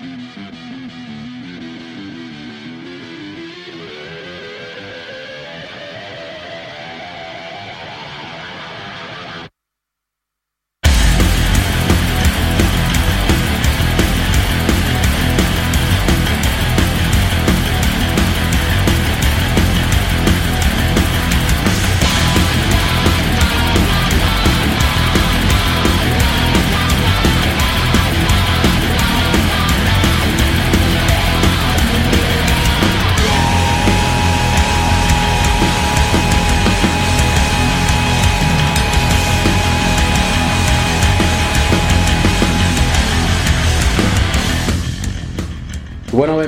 Bueno,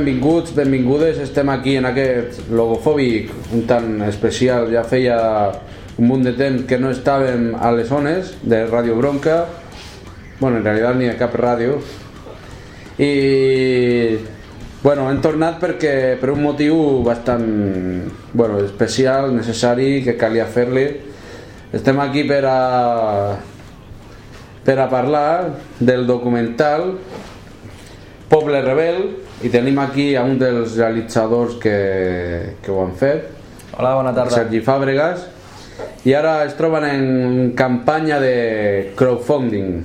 benvinguts, benvingudes. Estem aquí en aquest logofòbic un tant especial. Ja feia un munt de temps que no estàvem a les zones de Ràdio Bronca. Bueno, en realitat ni a cap ràdio. I bueno, hem tornat perquè per un motiu bastant bueno, especial, necessari, que calia fer-li. Estem aquí per a per a parlar del documental Poble Rebel i tenim aquí a un dels realitzadors que, que ho han fet. Hola, bona tarda. Sergi Fàbregas. I ara es troben en campanya de crowdfunding.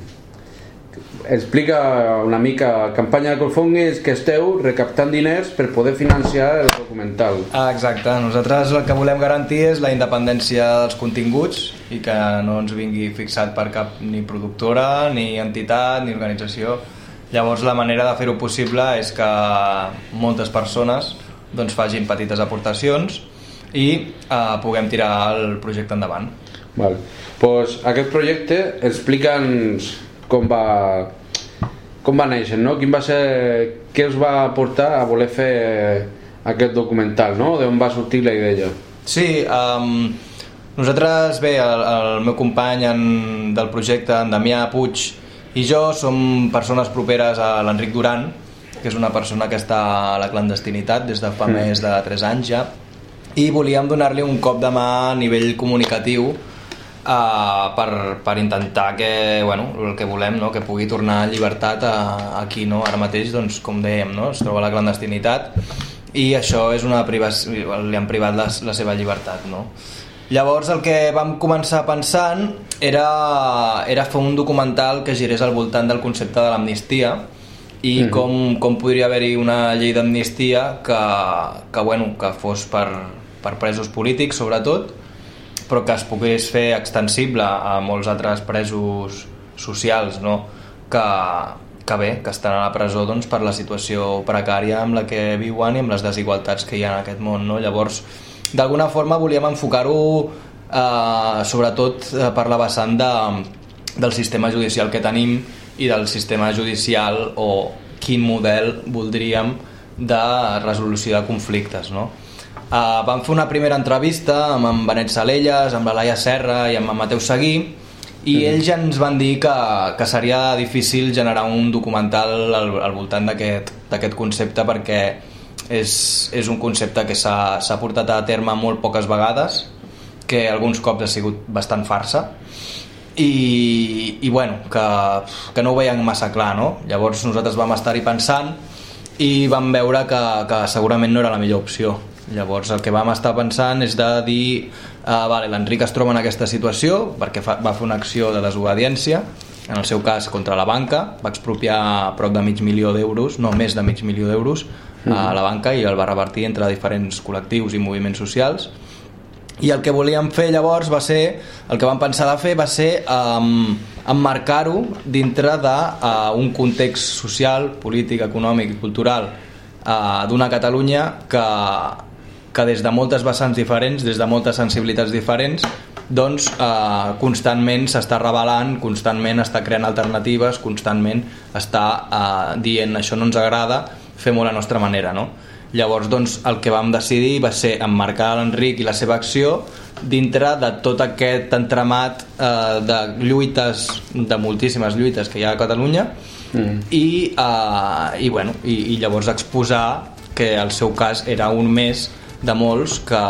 Explica una mica campanya de crowdfunding és que esteu recaptant diners per poder financiar el documental. Ah, exacte, nosaltres el que volem garantir és la independència dels continguts i que no ens vingui fixat per cap ni productora, ni entitat, ni organització. Llavors la manera de fer-ho possible és que moltes persones doncs, facin petites aportacions i eh, puguem tirar el projecte endavant. Vale. Pues aquest projecte explica'ns com va com va néixer, no? Quin va ser, què us va portar a voler fer aquest documental, no? D'on va sortir la idea? Sí, um, nosaltres, bé, el, el meu company en, del projecte, en Damià Puig, i jo som persones properes a l'Enric Duran, que és una persona que està a la clandestinitat des de fa mm. més de 3 anys ja, i volíem donar-li un cop de mà a nivell comunicatiu uh, per, per intentar que, bueno, el que volem, no? que pugui tornar a llibertat a, aquí, no? ara mateix, doncs, com dèiem, no? es troba a la clandestinitat i això és una privació, li han privat la, la seva llibertat. No? Llavors el que vam començar pensant era, era fer un documental que girés al voltant del concepte de l'amnistia i mm -hmm. com, com podria haver-hi una llei d'amnistia que, que, bueno, que fos per, per presos polítics sobretot però que es pogués fer extensible a molts altres presos socials no? que, que bé, que estan a la presó doncs, per la situació precària amb la que viuen i amb les desigualtats que hi ha en aquest món. No? Llavors, d'alguna forma volíem enfocar-ho eh, sobretot eh, per la vessant de, del sistema judicial que tenim i del sistema judicial o quin model voldríem de resolució de conflictes. No? Uh, vam fer una primera entrevista amb en Benet Salelles, amb la Laia Serra i amb en Mateu Seguí i mm ells ja ens van dir que, que seria difícil generar un documental al, al voltant d'aquest concepte perquè és, és un concepte que s'ha portat a terme molt poques vegades que alguns cops ha sigut bastant farsa. I, i bueno, que, que no ho veiem massa clar no? llavors nosaltres vam estar-hi pensant i vam veure que, que segurament no era la millor opció. Llavors el que vam estar pensant és de dir uh, vale, l'Enric es troba en aquesta situació perquè fa, va fer una acció de desobediència. En el seu cas contra la banca va expropiar prop de mig milió d'euros no més de mig milió d'euros mm. a la banca i el va revertir entre diferents col·lectius i moviments socials i el que volíem fer llavors va ser el que vam pensar de fer va ser um, emmarcar-ho dintre d'un uh, un context social, polític, econòmic i cultural uh, d'una Catalunya que que des de moltes vessants diferents, des de moltes sensibilitats diferents, doncs eh, constantment s'està revelant, constantment està creant alternatives, constantment està eh, dient això no ens agrada, fem-ho a la nostra manera, no? Llavors, doncs, el que vam decidir va ser emmarcar l'Enric i la seva acció dintre de tot aquest entramat eh, de lluites, de moltíssimes lluites que hi ha a Catalunya mm. i, eh, i, bueno, i, i llavors exposar que el seu cas era un més de molts que,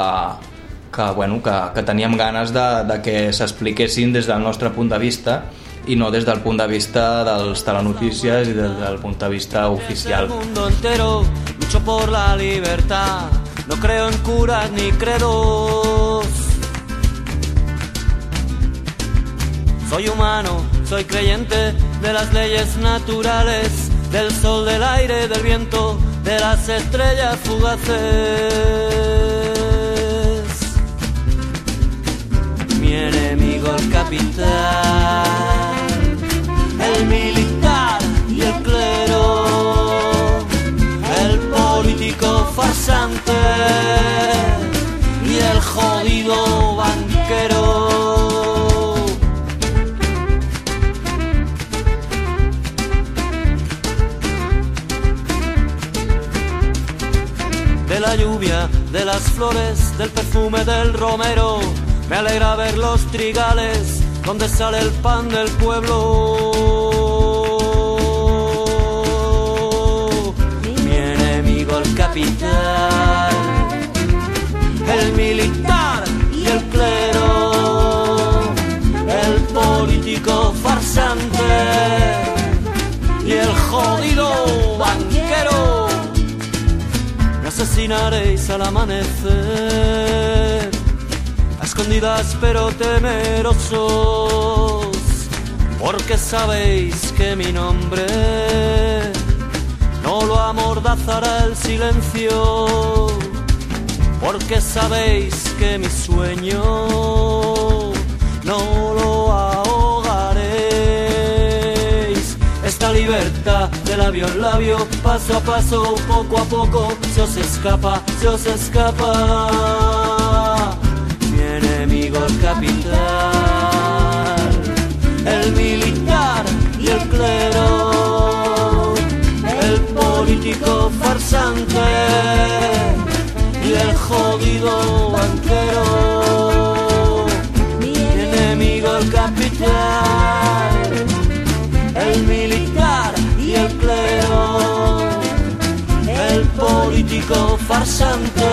que, bueno, que, que teníem ganes de, de que s'expliquessin des del nostre punt de vista i no des del punt de vista dels telenotícies i des del punt de vista oficial. El mundo entero lucho por la libertad, no creo en curas ni credos. Soy humano, soy creyente de las leyes naturales, del sol, del aire, del viento, de las estrellas fugaces. Mi enemigo el capital, el militar y el clero, el político farsante y el jodido banquero. De la lluvia, de las flores, del perfume del romero, me alegra ver los trigales donde sale el pan del pueblo. Capital, el militar y el clero, el político farsante y el jodido banquero. Me asesinaréis al amanecer, a escondidas pero temerosos, porque sabéis que mi nombre no lo amordazará el silencio, porque sabéis que mi sueño no lo ahogaréis. Esta libertad de labio en labio, paso a paso, poco a poco, se os escapa, se os escapa. Mi enemigo el capital, el militar y el clero, político farsante y el jodido banquero. Mi enemigo el capital, el militar y el clero, el político farsante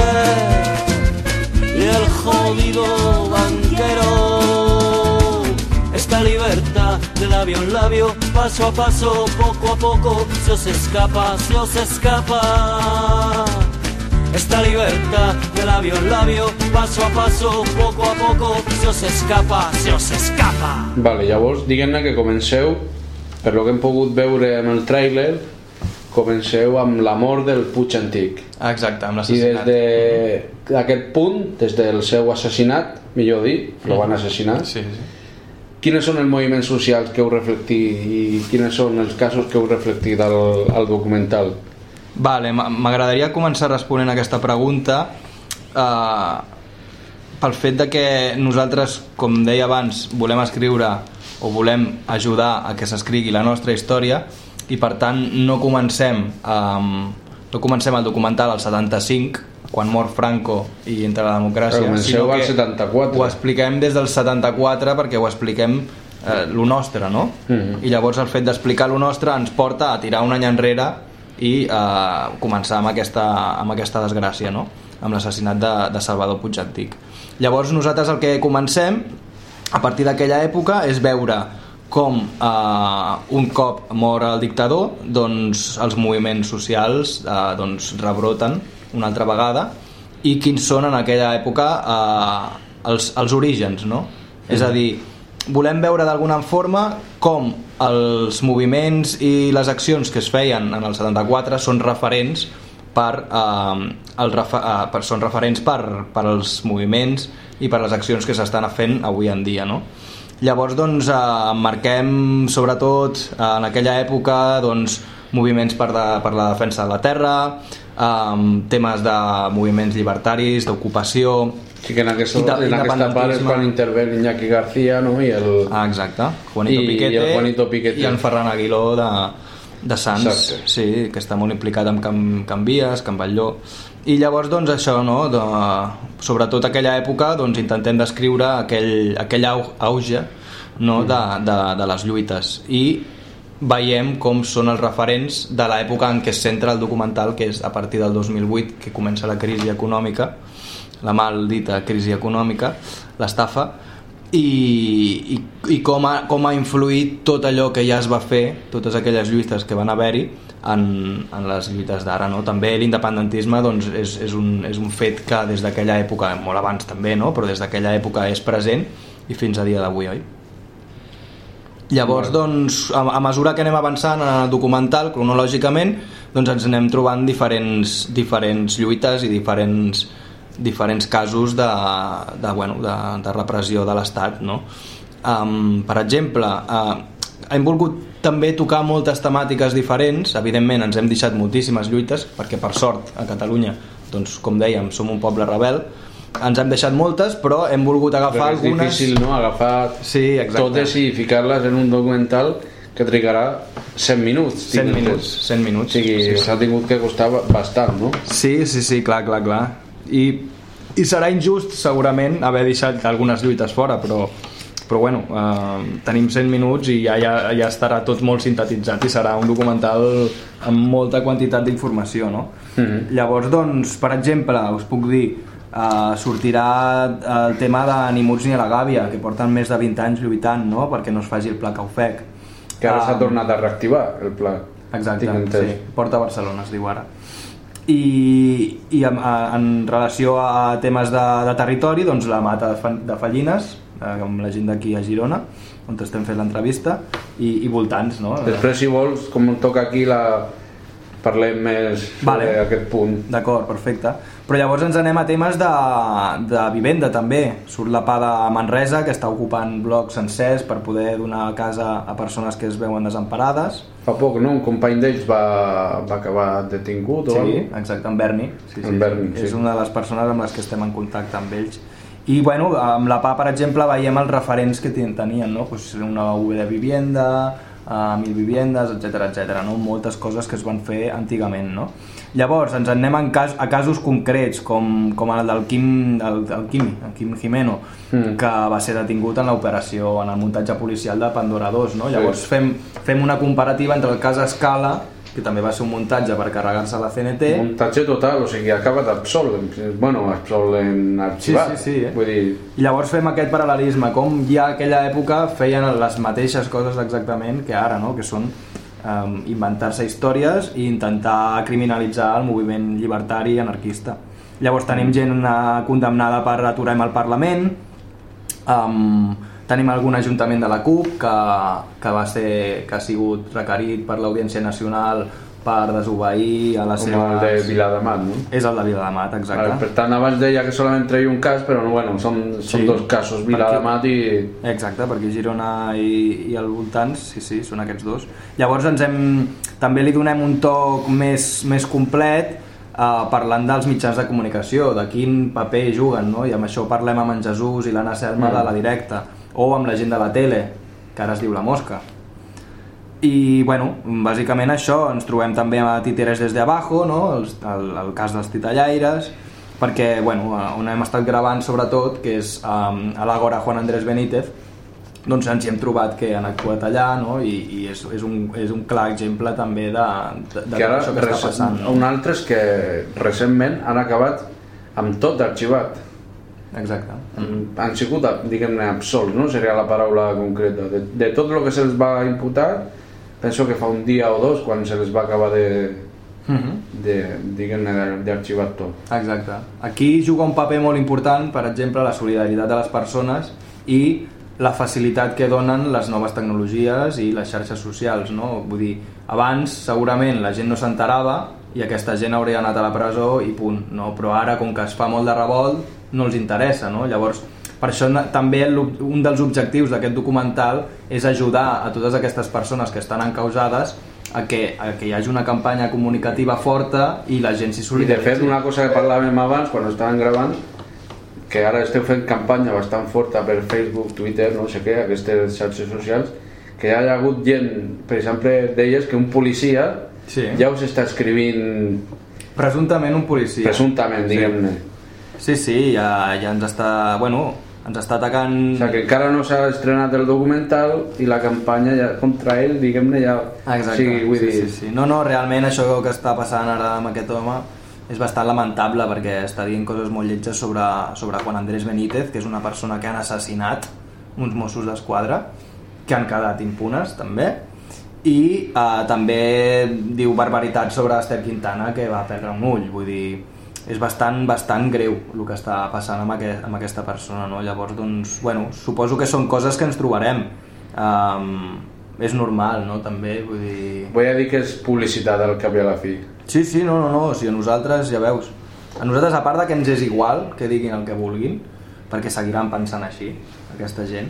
y el jodido banquero. Esta libertad de labio en labio, paso a paso, poco a poco, se os escapa, se os escapa. Esta libertad de labio en labio, paso a paso, poco a poco, se os escapa, se os escapa. Vale, llavors diguem-ne que comenceu, per lo que hem pogut veure en el tràiler, comenceu amb la mort del Puig Antic. Exacte, amb I des l'assassinat. de- d'aquest punt, des del seu assassinat, millor dir, lo van assassinar, Sí, sí. Quines són els moviments socials que heu reflectit i quines són els casos que heu reflectit al, al documental? Vale, m'agradaria començar responent a aquesta pregunta eh, pel fet de que nosaltres, com deia abans, volem escriure o volem ajudar a que s'escrigui la nostra història i per tant no comencem um, no comencem el documental al 75 quan mor Franco i entra la democràcia Comenceu sinó que 74. ho expliquem des del 74 perquè ho expliquem eh, lo nostre no? Mhm. i llavors el fet d'explicar lo nostre ens porta a tirar un any enrere i eh, començar amb aquesta, amb aquesta desgràcia no? amb l'assassinat de, de Salvador Puig Antic llavors nosaltres el que comencem a partir d'aquella època és veure com eh, un cop mor el dictador doncs els moviments socials eh, doncs rebroten una altra vegada i quins són en aquella època eh, els, els orígens no? és a dir, volem veure d'alguna forma com els moviments i les accions que es feien en el 74 són referents per, eh, el refer eh, per, són referents per, per als moviments i per les accions que s'estan fent avui en dia no? llavors doncs eh, marquem sobretot eh, en aquella època doncs, moviments per, de, per la defensa de la terra eh, temes de moviments llibertaris d'ocupació Sí que en aquesta, I en aquesta part és quan intervé Iñaki García no? i el... Ah, exacte. Juanito I Piquete, el Juanito Piquete. i en Ferran Aguiló de, de Sants, Exacte. sí, que està molt implicat amb Can, Can Vies, Can Batlló. I llavors, doncs, això, no? De, sobretot aquella època, doncs, intentem descriure aquell, aquell au, auge no? de, de, de les lluites. I veiem com són els referents de l'època en què es centra el documental, que és a partir del 2008, que comença la crisi econòmica, la mal dita crisi econòmica, l'estafa, i, i, i com, ha, com ha influït tot allò que ja es va fer, totes aquelles lluites que van haver-hi en, en les lluites d'ara. No? També l'independentisme doncs, és, és, un, és un fet que des d'aquella època, molt abans també, no? però des d'aquella època és present i fins a dia d'avui, oi? Llavors, doncs, a, a mesura que anem avançant en el documental, cronològicament, doncs ens anem trobant diferents, diferents lluites i diferents, diferents casos de, de, bueno, de, de repressió de l'Estat. No? Um, per exemple, uh, hem volgut també tocar moltes temàtiques diferents, evidentment ens hem deixat moltíssimes lluites, perquè per sort a Catalunya, doncs, com dèiem, som un poble rebel, ens hem deixat moltes, però hem volgut agafar Però és algunes... difícil, no?, agafar Sí, exacte. totes i ficar-les en un documental que trigarà 100 minuts. 100 tinc minuts, entès. 100 minuts. O sigui, sí. s'ha tingut que costar bastant, no? Sí, sí, sí, clar, clar, clar. I, i serà injust, segurament, haver deixat algunes lluites fora, però, però bueno, eh, tenim 100 minuts i ja, ja, ja estarà tot molt sintetitzat i serà un documental amb molta quantitat d'informació, no? Mhm. Llavors, doncs, per exemple, us puc dir, eh, sortirà el tema de Ni Muts ni a la Gàbia, que porten més de 20 anys lluitant, no?, perquè no es faci el pla que ho fec. Que ara s'ha Ah, tornat a reactivar, el pla. Exacte, sí, Porta a Barcelona es diu ara. I, i en, en relació a temes de, de territori, doncs la mata de, Fa- de Fallines, eh, amb la gent d'aquí a Girona, on estem fent l'entrevista, i, i voltants, no? Després, si vols, com toca aquí, la... parlem més sobre Vale. aquest punt. D'acord, perfecte. Però llavors ens anem a temes de, de vivenda també. Surt la PA de Manresa, que està ocupant blocs sencers per poder donar casa a persones que es veuen desemparades. Fa poc, no? Un company d'ells va, va acabar detingut o Sí, exacte, en Berni. Sí, sí, En Berni, sí. És una de les persones amb les que estem en contacte amb ells. I bueno, amb la PA, per exemple, veiem els referents que ten- tenien, no? Pues una V de vivienda, uh, mil viviendes, etc etc. no? Moltes coses que es van fer antigament, no? Llavors, ens en anem en cas, a casos concrets, com, com el del Quim, el, el Quimi, el Quim Jimeno, Mm. que va ser detingut en l'operació, en el muntatge policial de Pandora 2, no? Llavors fem, fem una comparativa entre el cas Escala, que també va ser un muntatge per carregar-se la CNT, Muntatge total, o sigui, ha acabat absolt, bueno, absolt en arxivat. Sí, sí, sí, eh? Vull dir, I llavors fem aquest paral·lelisme, com ja a aquella època feien les mateixes coses exactament que ara, no? que són um, inventar-se històries i intentar criminalitzar el moviment llibertari i anarquista. Llavors tenim gent eh, condemnada per Aturem al Parlament, um, tenim algun ajuntament de la CUP que, que, va ser, que ha sigut requerit per l'Audiència Nacional per desobeir a les com el de. Viladamat, no? És el de Viladamat, exacte. Vale, per tant, abans deia que solament treia un cas, però bueno, són, són Sí. dos casos, Viladamat i... Exacte, perquè Girona i, i al voltants, sí, sí, són aquests dos. Llavors ens hem, també li donem un toc més, més complet eh, parlant dels mitjans de comunicació, de quin paper juguen, no? i amb això parlem amb en Jesús i l'Anna Selma Mm. de la directa, o amb la gent de la tele, que ara es diu La Mosca. I, bueno, bàsicament això, ens trobem també a Títeres des de abajo, no? el, el, el cas dels titellaires, perquè, bueno, eh, on hem estat gravant sobretot, que és um, a l'Agora Juan Andrés Benítez, doncs ens hi hem trobat que han actuat allà, no? I, i és, és, un, és un clar exemple també de, de, de que ara això que està rec- passant. un altre és que recentment han acabat amb tot arxivat. Exacte. Mm. Han sigut, diguem-ne, absolts, no? Seria la paraula concreta. De, de tot el que se'ls va imputar, penso que fa un dia o dos quan se les va acabar de, Mm -hmm. de diguem-ne, d'arxivar tot. Exacte. Aquí juga un paper molt important, per exemple, la solidaritat de les persones i la facilitat que donen les noves tecnologies i les xarxes socials, no? Vull dir, abans segurament la gent no s'enterava i aquesta gent hauria anat a la presó i punt, no? Però ara, com que es fa molt de revolt, no els interessa, no? Llavors, per això també un dels objectius d'aquest documental és ajudar a totes aquestes persones que estan encausades a que, a que hi hagi una campanya comunicativa forta i la gent s'hi I de solidaritzi. fet, una cosa que parlàvem abans, quan estàvem gravant, que ara esteu fent campanya bastant forta per Facebook, Twitter, no sé què, aquestes xarxes socials, que hi ha hagut gent, per exemple, d'elles que un policia Sí. ja us està escrivint Presumptament un policia. presumptament, diguem-ne. Sí, sí, ja, ja ens està... Bueno, ens està atacant... O sigui que encara no s'ha estrenat el documental i la campanya ja, contra ell, diguem-ne, ja... Exacte, O sigui, vull sí, dir, sí, sí. No, no, realment això que està passant ara amb aquest home és bastant lamentable perquè està dient coses molt lletges sobre, sobre Juan Andrés Benítez, que és una persona que han assassinat uns Mossos d'Esquadra que han quedat impunes també i eh, també diu barbaritats sobre Esther Quintana que va perdre un ull, vull dir és bastant, bastant greu el que està passant amb, aquest, amb aquesta persona no? llavors doncs, bueno, suposo que són coses que ens trobarem um, és normal, no? també vull dir... Vull dir que és publicitat al cap i a la fi sí, sí, no, no, no, o sigui, a nosaltres ja veus a nosaltres a part de que ens és igual que diguin el que vulguin perquè seguiran pensant així aquesta gent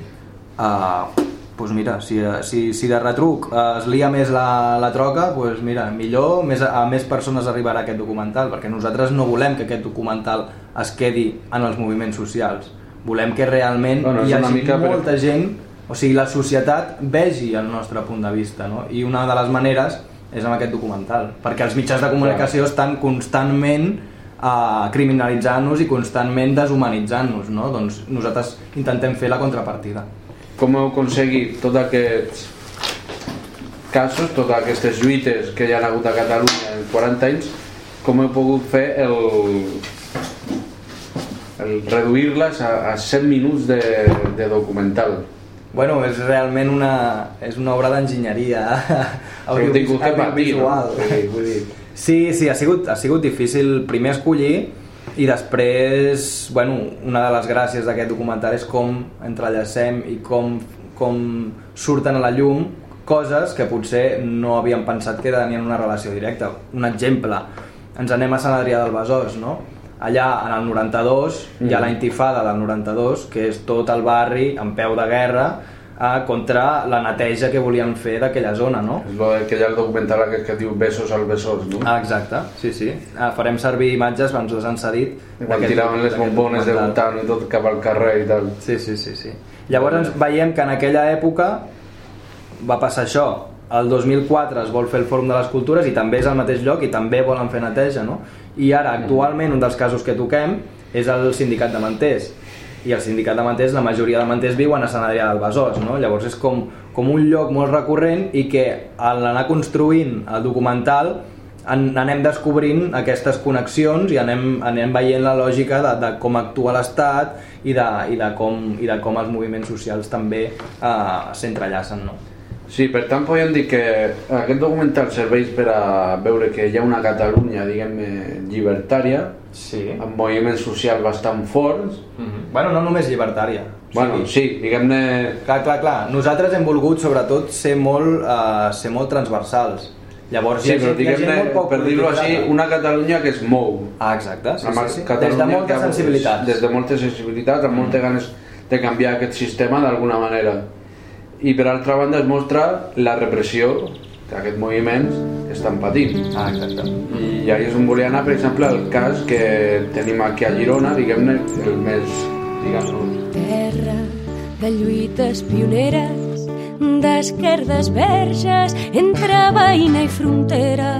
uh, pues mira, si, si, si de retruc es lia més la, la troca, pues mira, millor més, a més persones arribarà aquest documental, perquè nosaltres no volem que aquest documental es quedi en els moviments socials. Volem que realment bueno, hi hagi mica molta per... gent, o sigui, la societat vegi el nostre punt de vista, no? I una de les maneres és amb aquest documental, perquè els mitjans de comunicació Clar. estan constantment uh, criminalitzant-nos i constantment deshumanitzant-nos, no? Doncs nosaltres intentem fer la contrapartida com heu aconseguit tots aquests casos, totes aquestes lluites que hi ha hagut a Catalunya en 40 anys, com heu pogut fer el, el reduir-les a, a 100 minuts de, de documental? Bueno, és realment una, és una obra d'enginyeria audiovisual. Sí, vull dir. Sí, sí, ha sigut, ha sigut difícil primer escollir i després, bueno, una de les gràcies d'aquest documental és com entrellacem i com, com surten a la llum coses que potser no havíem pensat que tenien una relació directa. Un exemple, ens anem a Sant Adrià del Besòs, no? Allà, en el 92, mm. hi ha la intifada del 92, que és tot el barri en peu de guerra, eh, contra la neteja que volien fer d'aquella zona, no? És el que hi ha el documental aquest que diu Besos al Besós, no? Ah, exacte, sí, sí. Ah, farem servir imatges, abans les han cedit. Quan tiraven les bombones de butant i tot cap al carrer i tal. Sí, sí, sí. sí. Llavors ens veiem que en aquella època va passar això. El 2004 es vol fer el Fòrum de les Cultures i també és al mateix lloc i també volen fer neteja, no? I ara, actualment, un dels casos que toquem és el sindicat de manters i el sindicat de manters, la majoria de manters viuen a Sant Adrià del Besòs, no? llavors és com, com un lloc molt recurrent i que al anar construint el documental en, anem descobrint aquestes connexions i anem, anem veient la lògica de, de com actua l'Estat i, de, i, de com, i de com els moviments socials també eh, s'entrellacen. No? Sí, per tant podríem dir que aquest documental serveix per a veure que hi ha una Catalunya, diguem-ne, llibertària, sí. amb moviments socials bastant forts. Mm -hmm. Bueno, no només llibertària. Bueno, sí, sí diguem-ne... Clar, clar, clar. Nosaltres hem volgut, sobretot, ser molt, uh, ser molt transversals. Llavors, sí, però diguem-ne, per dir-ho així, una Catalunya que es mou. Ah, exacte, sí, sí, sí. Des de molta sensibilitat. Des de molta sensibilitat, amb mm. moltes ganes de canviar aquest sistema d'alguna manera i per altra banda es mostra la repressió que aquests moviments estan patint. Ah, exacte. I ahí és on volia anar, per exemple, el cas que tenim aquí a Girona, diguem-ne, el més, diguem Terra de lluites pioneres, d'esquerdes verges entre veïna i frontera.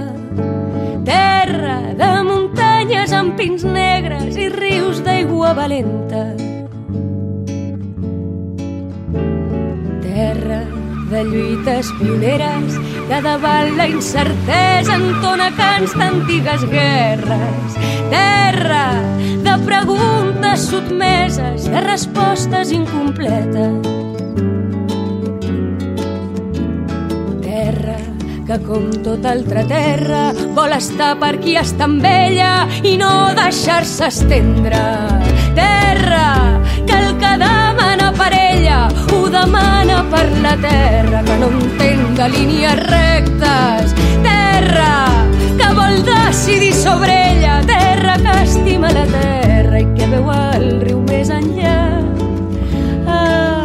Terra de muntanyes amb pins negres i rius d'aigua valenta terra de lluites pioneres que davant la incertesa entona cants d'antigues guerres. Terra de preguntes sotmeses, de respostes incompletes. Terra que com tota altra terra vol estar per qui està amb ella i no deixar-se estendre. Terra que el que demana per ella ho demana per la terra que no entén de línies rectes. Terra que vol decidir sobre ella, terra que estima la terra i que veu el riu més enllà. Ah.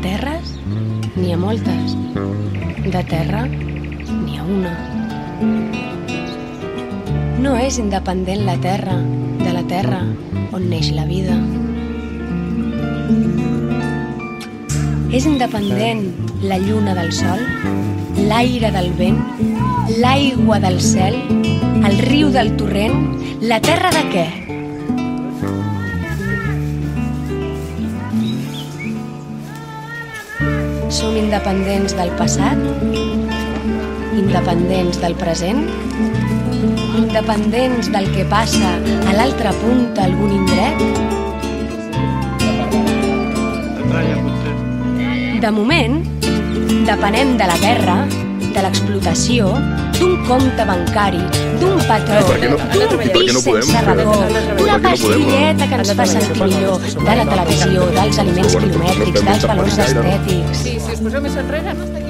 Terres n'hi ha moltes. De terra n'hi ha una. No és independent la terra de la terra on neix la vida. És independent la lluna del sol, l'aire del vent, l'aigua del cel, el riu del torrent, la terra de què? Som independents del passat independents del present, independents del que passa a l'altre punt d'algun indret. De moment, depenem de la guerra, de l'explotació, d'un compte bancari, d'un patró, no- d'un pis no podem? sense racó, d'una pastilleta que ens fa sentir millor, de la televisió, dels aliments quilomètrics, dels valors estètics. Sí, si us poseu més enrere, no?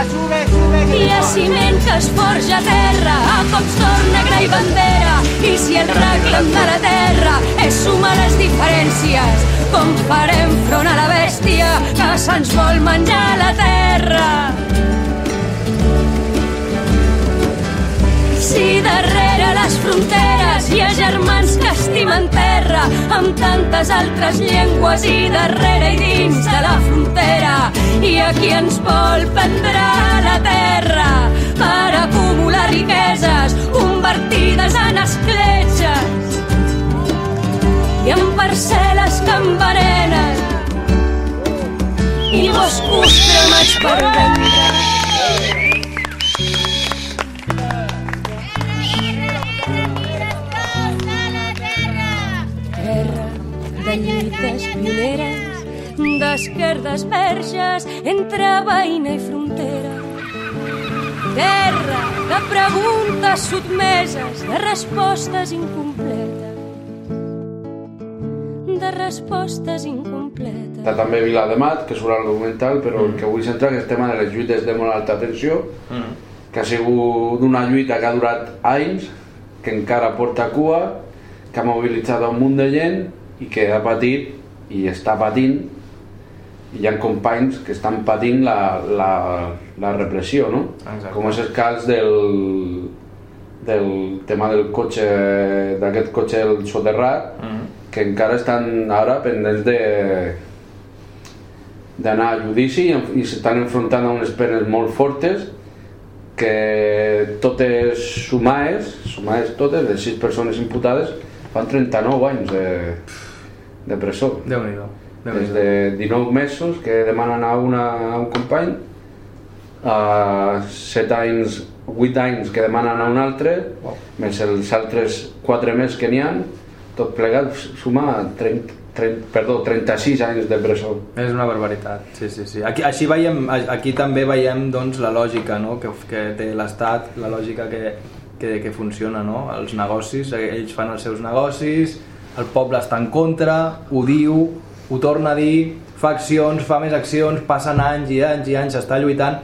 Hi ha ciment que es forja terra, a cops d'or negre i bandera. I si el reclam de la terra és sumar les diferències, com farem front a la bèstia que se'ns vol menjar la terra? Si darrere les fronteres hi ha germans que estimen terra amb tantes altres llengües i darrere i dins de la frontera. I a qui ens vol prendre la terra per acumular riqueses convertides en escletxes. I en parcel·les que envenenen i boscos cremats per vendre. De lluites pioneres, d'esquerdes verges entre veïna i frontera. Terra de preguntes sotmeses, de respostes incompletes. De respostes incompletes. Està també Vila de Mat, que surt al documental, però el que vull centrar és el tema de les lluites de molt alta tensió, que ha sigut una lluita que ha durat anys, que encara porta cua, que ha mobilitzat un munt de gent i que ha patit i està patint i hi ha companys que estan patint la, la, la repressió, no? Exacte. Com és el cas del, del tema del cotxe, d'aquest cotxe el soterrat, que encara estan ara pendents de d'anar a judici i, i s'estan enfrontant a unes penes molt fortes que totes sumades, sumades totes, les sis persones imputades, fan 39 anys de, de presó. Déu-n'hi-do. Des de 19 mesos que demanen a, una, a un company, a 7 anys, 8 anys que demanen a un altre, més els altres 4 més que n'hi ha, tot plegat suma 30, 30, perdó, 36 anys de presó. És una barbaritat, sí, sí, sí. Aquí, així veiem, aquí també veiem doncs, la lògica no? que, que té l'Estat, la lògica que, que, que funciona, no? els negocis, ells fan els seus negocis, el poble està en contra, ho diu, ho torna a dir, fa accions, fa més accions, passen anys i anys i anys, s'està lluitant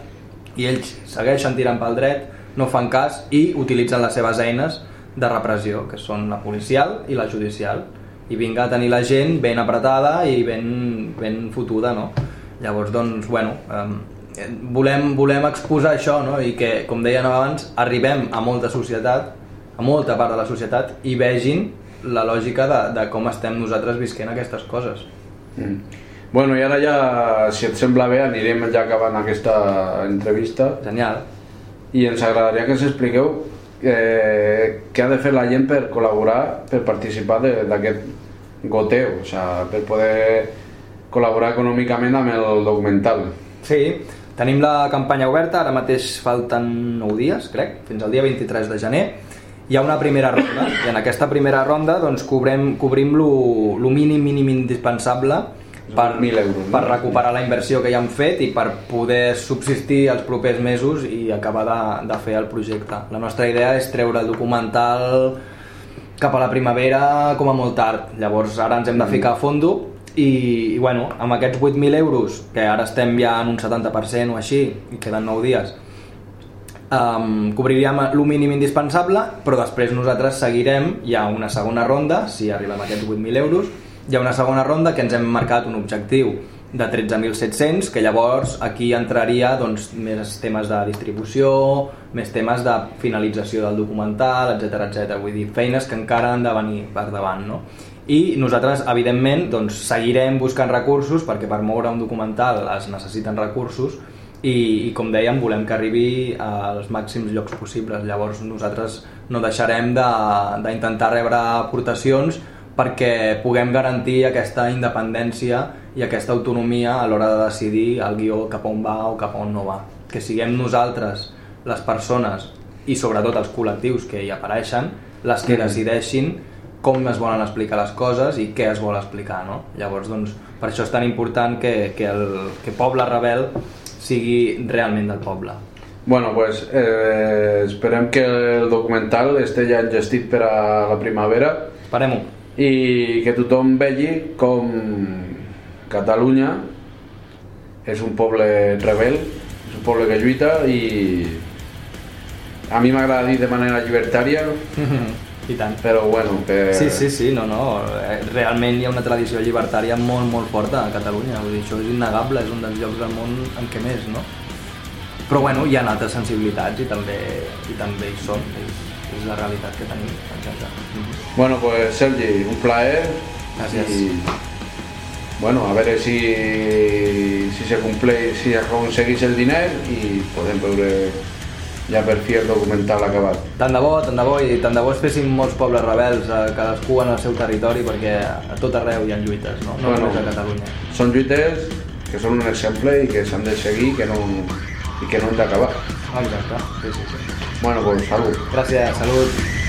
i ells segueixen tirant pel dret, no fan cas i utilitzen les seves eines de repressió, que són la policial i la judicial i vinga a tenir la gent ben apretada i ben, ben fotuda, no? Llavors, doncs, bueno, eh, volem, volem exposar això, no? I que, com deien abans, arribem a molta societat, a molta part de la societat, i vegin la lògica de, de com estem nosaltres visquent aquestes coses. Mm. Bueno, i ara ja, si et sembla bé, anirem ja acabant aquesta entrevista Genial. i ens agradaria que ens expliqueu eh, què ha de fer la gent per col·laborar, per participar d'aquest goteo, o sea, per poder col·laborar econòmicament amb el documental. Sí, tenim la campanya oberta, ara mateix falten 9 dies, crec, fins al dia 23 de gener. Hi ha una primera ronda, i en aquesta primera ronda doncs, cobrem, cobrim lo, lo mínim, mínim indispensable per, 1.000 euros, per recuperar la inversió que ja hem fet i per poder subsistir els propers mesos i acabar de, de fer el projecte. La nostra idea és treure el documental cap a la primavera com a molt tard. Llavors ara ens hem de ficar a fondo i, i bueno, amb aquests 8.000 euros, que ara estem ja en un 70% o així, i queden 9 dies, um, cobriríem el mínim indispensable, però després nosaltres seguirem, hi ha una segona ronda, si arribem a aquests 8.000 euros, hi ha una segona ronda que ens hem marcat un objectiu de 13.700, que llavors aquí entraria doncs, més temes de distribució, més temes de finalització del documental, etc etc. Vull dir, feines que encara han de venir per davant, no? I nosaltres, evidentment, doncs, seguirem buscant recursos, perquè per moure un documental es necessiten recursos, i, i com dèiem, volem que arribi als màxims llocs possibles. Llavors nosaltres no deixarem d'intentar de, rebre aportacions perquè puguem garantir aquesta independència i aquesta autonomia a l'hora de decidir el guió cap on va o cap on no va. Que siguem nosaltres, les persones i sobretot els col·lectius que hi apareixen, les que mm. decideixin com es volen explicar les coses i què es vol explicar. No? Llavors, doncs, per això és tan important que, que, el, que Poble Rebel sigui realment del poble. Bueno, pues eh, esperem que el documental estigui ja engestit per a la primavera. Esperem-ho. I que tothom vegi com Catalunya és un poble rebel, és un poble que lluita i a mi m'agrada dir de manera llibertària I tant. Però bueno, que... Sí, sí, sí, no, no. Eh, realment hi ha una tradició llibertària molt, molt forta a Catalunya. Vull dir, això és innegable, és un dels llocs del món en què més, no? Però bueno, hi ha altres sensibilitats i també, i també hi són. És, és la realitat que tenim, exacte. Mm -hmm. Bueno, pues Sergi, un plaer. Gràcies. I, bueno, a veure si, si se cumple, si aconseguís el diner i podem veure ja per fi el documental acabat. Tant de bo, tant de bo, i tant de bo es fessin molts pobles rebels, a cadascú en el seu territori, perquè a tot arreu hi ha lluites, no, no bueno, només a Catalunya. Són lluites que són un exemple i que s'han de seguir que no, i que no han d'acabar. Exacte, sí, sí, sí. Bueno, pues salut. Gràcies, salut.